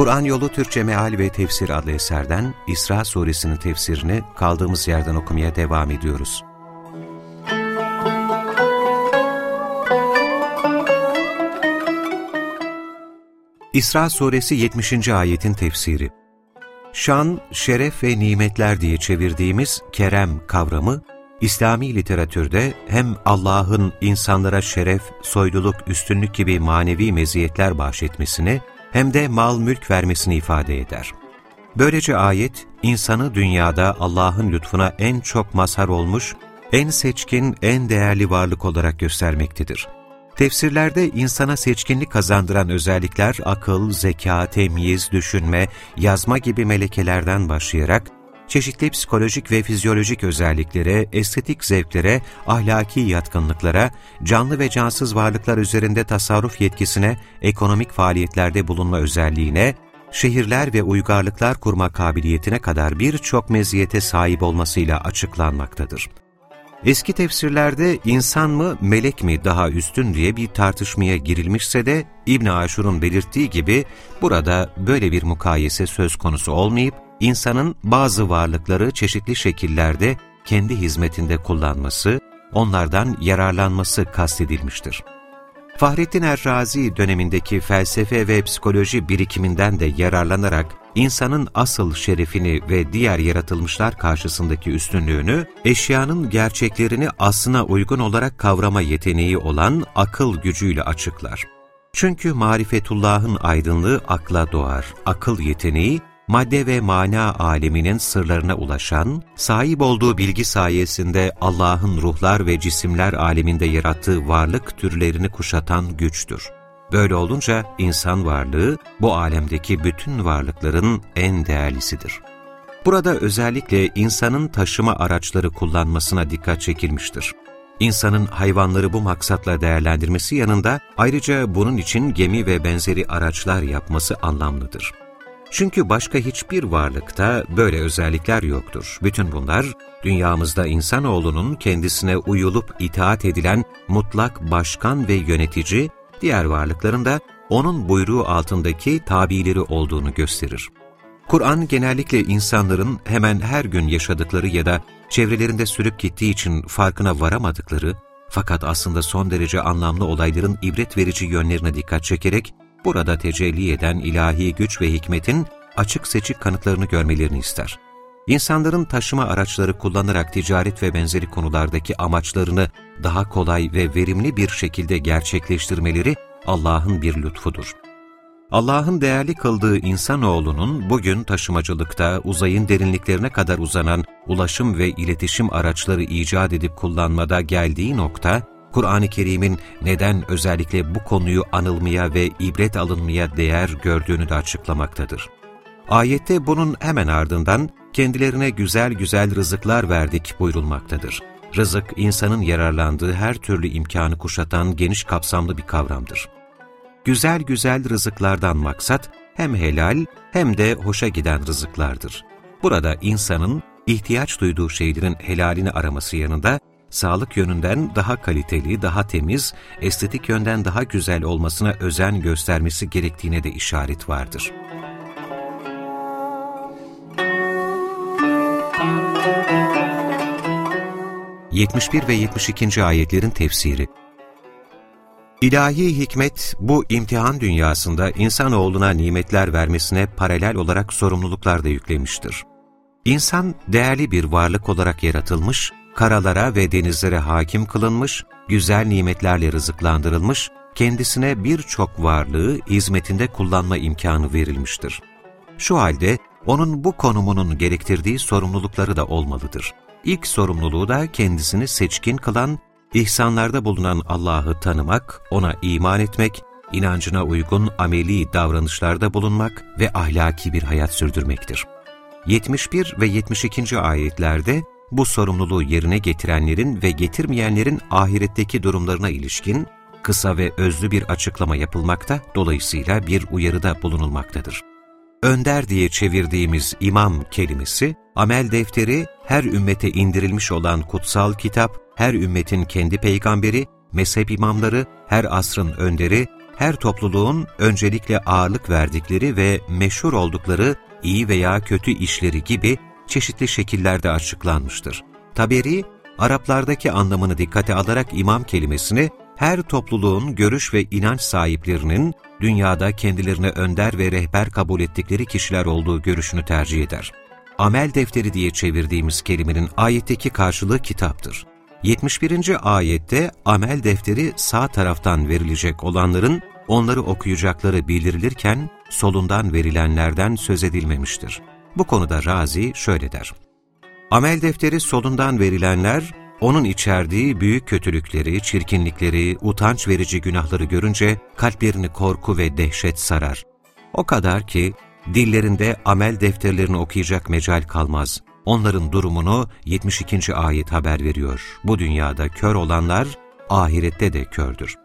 Kur'an Yolu Türkçe Meal ve Tefsir adlı eserden İsra Suresinin tefsirini kaldığımız yerden okumaya devam ediyoruz. İsra Suresi 70. ayetin tefsiri Şan, şeref ve nimetler diye çevirdiğimiz kerem kavramı, İslami literatürde hem Allah'ın insanlara şeref, soyluluk, üstünlük gibi manevi meziyetler bahşetmesini hem de mal mülk vermesini ifade eder. Böylece ayet, insanı dünyada Allah'ın lütfuna en çok mazhar olmuş, en seçkin, en değerli varlık olarak göstermektedir. Tefsirlerde insana seçkinlik kazandıran özellikler akıl, zeka, temyiz, düşünme, yazma gibi melekelerden başlayarak, çeşitli psikolojik ve fizyolojik özelliklere, estetik zevklere, ahlaki yatkınlıklara, canlı ve cansız varlıklar üzerinde tasarruf yetkisine, ekonomik faaliyetlerde bulunma özelliğine, şehirler ve uygarlıklar kurma kabiliyetine kadar birçok meziyete sahip olmasıyla açıklanmaktadır. Eski tefsirlerde insan mı, melek mi daha üstün diye bir tartışmaya girilmişse de İbn Aşur'un belirttiği gibi burada böyle bir mukayese söz konusu olmayıp, insanın bazı varlıkları çeşitli şekillerde kendi hizmetinde kullanması, onlardan yararlanması kastedilmiştir. Fahrettin Errazi dönemindeki felsefe ve psikoloji birikiminden de yararlanarak insanın asıl şerefini ve diğer yaratılmışlar karşısındaki üstünlüğünü, eşyanın gerçeklerini aslına uygun olarak kavrama yeteneği olan akıl gücüyle açıklar. Çünkü marifetullahın aydınlığı akla doğar, akıl yeteneği madde ve mana aleminin sırlarına ulaşan, sahip olduğu bilgi sayesinde Allah'ın ruhlar ve cisimler aleminde yarattığı varlık türlerini kuşatan güçtür. Böyle olunca insan varlığı bu alemdeki bütün varlıkların en değerlisidir. Burada özellikle insanın taşıma araçları kullanmasına dikkat çekilmiştir. İnsanın hayvanları bu maksatla değerlendirmesi yanında ayrıca bunun için gemi ve benzeri araçlar yapması anlamlıdır. Çünkü başka hiçbir varlıkta böyle özellikler yoktur. Bütün bunlar, dünyamızda insanoğlunun kendisine uyulup itaat edilen mutlak başkan ve yönetici, diğer varlıkların da onun buyruğu altındaki tabileri olduğunu gösterir. Kur'an genellikle insanların hemen her gün yaşadıkları ya da çevrelerinde sürüp gittiği için farkına varamadıkları, fakat aslında son derece anlamlı olayların ibret verici yönlerine dikkat çekerek, burada tecelli eden ilahi güç ve hikmetin açık seçik kanıtlarını görmelerini ister. İnsanların taşıma araçları kullanarak ticaret ve benzeri konulardaki amaçlarını daha kolay ve verimli bir şekilde gerçekleştirmeleri Allah'ın bir lütfudur. Allah'ın değerli kıldığı insanoğlunun bugün taşımacılıkta uzayın derinliklerine kadar uzanan ulaşım ve iletişim araçları icat edip kullanmada geldiği nokta, Kur'an-ı Kerim'in neden özellikle bu konuyu anılmaya ve ibret alınmaya değer gördüğünü de açıklamaktadır. Ayette bunun hemen ardından kendilerine güzel güzel rızıklar verdik buyurulmaktadır. Rızık, insanın yararlandığı her türlü imkanı kuşatan geniş kapsamlı bir kavramdır. Güzel güzel rızıklardan maksat, hem helal hem de hoşa giden rızıklardır. Burada insanın ihtiyaç duyduğu şeylerin helalini araması yanında, sağlık yönünden daha kaliteli, daha temiz, estetik yönden daha güzel olmasına özen göstermesi gerektiğine de işaret vardır. 71 ve 72. ayetlerin tefsiri İlahi hikmet, bu imtihan dünyasında insanoğluna nimetler vermesine paralel olarak sorumluluklar da yüklemiştir. İnsan, değerli bir varlık olarak yaratılmış, karalara ve denizlere hakim kılınmış, güzel nimetlerle rızıklandırılmış, kendisine birçok varlığı hizmetinde kullanma imkanı verilmiştir. Şu halde, onun bu konumunun gerektirdiği sorumlulukları da olmalıdır. İlk sorumluluğu da kendisini seçkin kılan, ihsanlarda bulunan Allah'ı tanımak, ona iman etmek, inancına uygun ameli davranışlarda bulunmak ve ahlaki bir hayat sürdürmektir. 71 ve 72. ayetlerde bu sorumluluğu yerine getirenlerin ve getirmeyenlerin ahiretteki durumlarına ilişkin kısa ve özlü bir açıklama yapılmakta, dolayısıyla bir uyarıda bulunulmaktadır. Önder diye çevirdiğimiz imam kelimesi, amel defteri, her ümmete indirilmiş olan kutsal kitap, her ümmetin kendi peygamberi, mezhep imamları, her asrın önderi, her topluluğun öncelikle ağırlık verdikleri ve meşhur oldukları iyi veya kötü işleri gibi çeşitli şekillerde açıklanmıştır. Taberi, Araplardaki anlamını dikkate alarak imam kelimesini her topluluğun görüş ve inanç sahiplerinin dünyada kendilerine önder ve rehber kabul ettikleri kişiler olduğu görüşünü tercih eder. Amel defteri diye çevirdiğimiz kelimenin ayetteki karşılığı kitaptır. 71. ayette amel defteri sağ taraftan verilecek olanların onları okuyacakları bildirilirken solundan verilenlerden söz edilmemiştir. Bu konuda Razi şöyle der. Amel defteri solundan verilenler, onun içerdiği büyük kötülükleri, çirkinlikleri, utanç verici günahları görünce kalplerini korku ve dehşet sarar. O kadar ki dillerinde amel defterlerini okuyacak mecal kalmaz. Onların durumunu 72. ayet haber veriyor. Bu dünyada kör olanlar ahirette de kördür.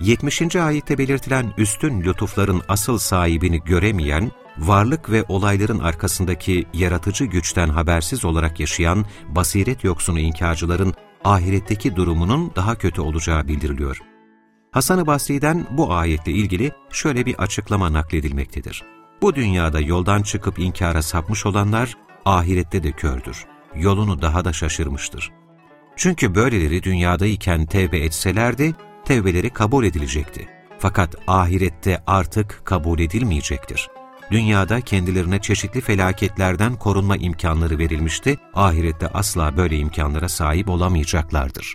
70. ayette belirtilen üstün lütufların asıl sahibini göremeyen, varlık ve olayların arkasındaki yaratıcı güçten habersiz olarak yaşayan basiret yoksunu inkarcıların ahiretteki durumunun daha kötü olacağı bildiriliyor. Hasan-ı Basri'den bu ayetle ilgili şöyle bir açıklama nakledilmektedir. Bu dünyada yoldan çıkıp inkara sapmış olanlar ahirette de kördür. Yolunu daha da şaşırmıştır. Çünkü böyleleri dünyadayken tevbe etselerdi, tevbeleri kabul edilecekti. Fakat ahirette artık kabul edilmeyecektir. Dünyada kendilerine çeşitli felaketlerden korunma imkanları verilmişti, ahirette asla böyle imkanlara sahip olamayacaklardır.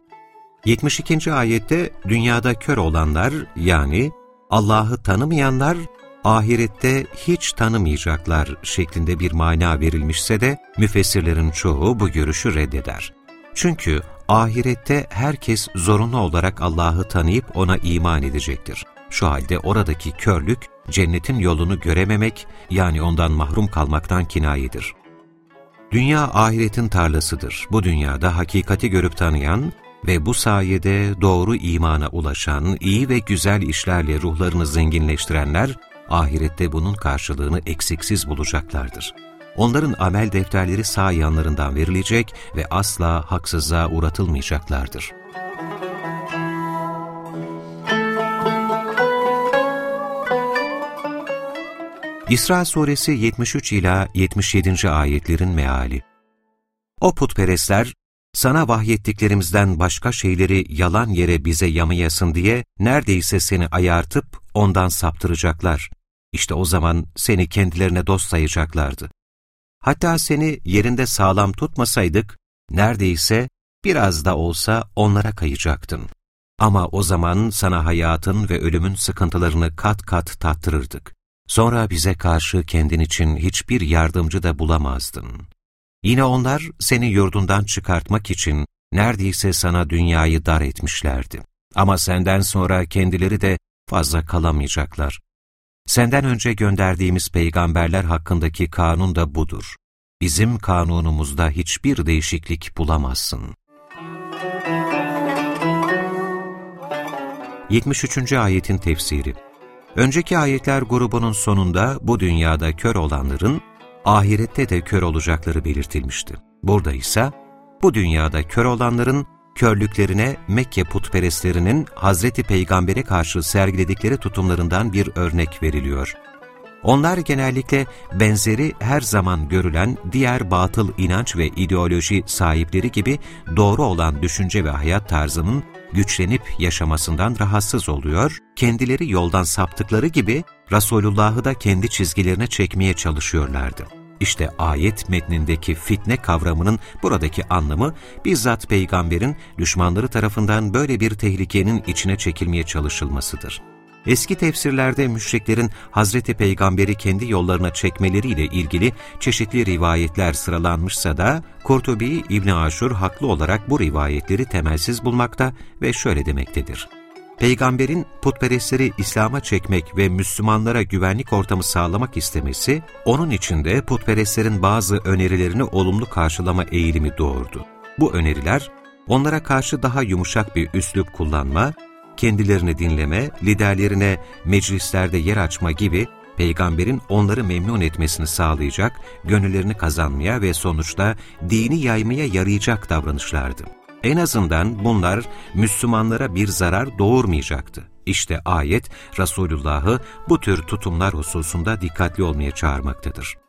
72. ayette dünyada kör olanlar yani Allah'ı tanımayanlar ahirette hiç tanımayacaklar şeklinde bir mana verilmişse de müfessirlerin çoğu bu görüşü reddeder. Çünkü ahirette herkes zorunlu olarak Allah'ı tanıyıp ona iman edecektir. Şu halde oradaki körlük, cennetin yolunu görememek yani ondan mahrum kalmaktan kinayedir. Dünya ahiretin tarlasıdır. Bu dünyada hakikati görüp tanıyan ve bu sayede doğru imana ulaşan, iyi ve güzel işlerle ruhlarını zenginleştirenler, ahirette bunun karşılığını eksiksiz bulacaklardır. Onların amel defterleri sağ yanlarından verilecek ve asla haksızlığa uğratılmayacaklardır. İsra suresi 73 ila 77. ayetlerin meali. O putperestler sana vahyettiklerimizden başka şeyleri yalan yere bize yamayasın diye neredeyse seni ayartıp ondan saptıracaklar. İşte o zaman seni kendilerine dost sayacaklardı. Hatta seni yerinde sağlam tutmasaydık, neredeyse biraz da olsa onlara kayacaktın. Ama o zaman sana hayatın ve ölümün sıkıntılarını kat kat tattırırdık. Sonra bize karşı kendin için hiçbir yardımcı da bulamazdın. Yine onlar seni yurdundan çıkartmak için neredeyse sana dünyayı dar etmişlerdi. Ama senden sonra kendileri de fazla kalamayacaklar. Senden önce gönderdiğimiz peygamberler hakkındaki kanun da budur. Bizim kanunumuzda hiçbir değişiklik bulamazsın. 73. Ayetin Tefsiri Önceki ayetler grubunun sonunda bu dünyada kör olanların ahirette de kör olacakları belirtilmişti. Burada ise bu dünyada kör olanların körlüklerine Mekke putperestlerinin Hazreti Peygamber'e karşı sergiledikleri tutumlarından bir örnek veriliyor. Onlar genellikle benzeri her zaman görülen diğer batıl inanç ve ideoloji sahipleri gibi doğru olan düşünce ve hayat tarzının güçlenip yaşamasından rahatsız oluyor, kendileri yoldan saptıkları gibi Resulullah'ı da kendi çizgilerine çekmeye çalışıyorlardı. İşte ayet metnindeki fitne kavramının buradaki anlamı bizzat peygamberin düşmanları tarafından böyle bir tehlikenin içine çekilmeye çalışılmasıdır. Eski tefsirlerde müşriklerin Hazreti Peygamber'i kendi yollarına çekmeleriyle ilgili çeşitli rivayetler sıralanmışsa da Kurtubi İbn Aşur haklı olarak bu rivayetleri temelsiz bulmakta ve şöyle demektedir. Peygamberin putperestleri İslam'a çekmek ve Müslümanlara güvenlik ortamı sağlamak istemesi, onun içinde putperestlerin bazı önerilerini olumlu karşılama eğilimi doğurdu. Bu öneriler, onlara karşı daha yumuşak bir üslup kullanma, kendilerini dinleme, liderlerine meclislerde yer açma gibi peygamberin onları memnun etmesini sağlayacak, gönüllerini kazanmaya ve sonuçta dini yaymaya yarayacak davranışlardı. En azından bunlar Müslümanlara bir zarar doğurmayacaktı. İşte ayet Resulullah'ı bu tür tutumlar hususunda dikkatli olmaya çağırmaktadır.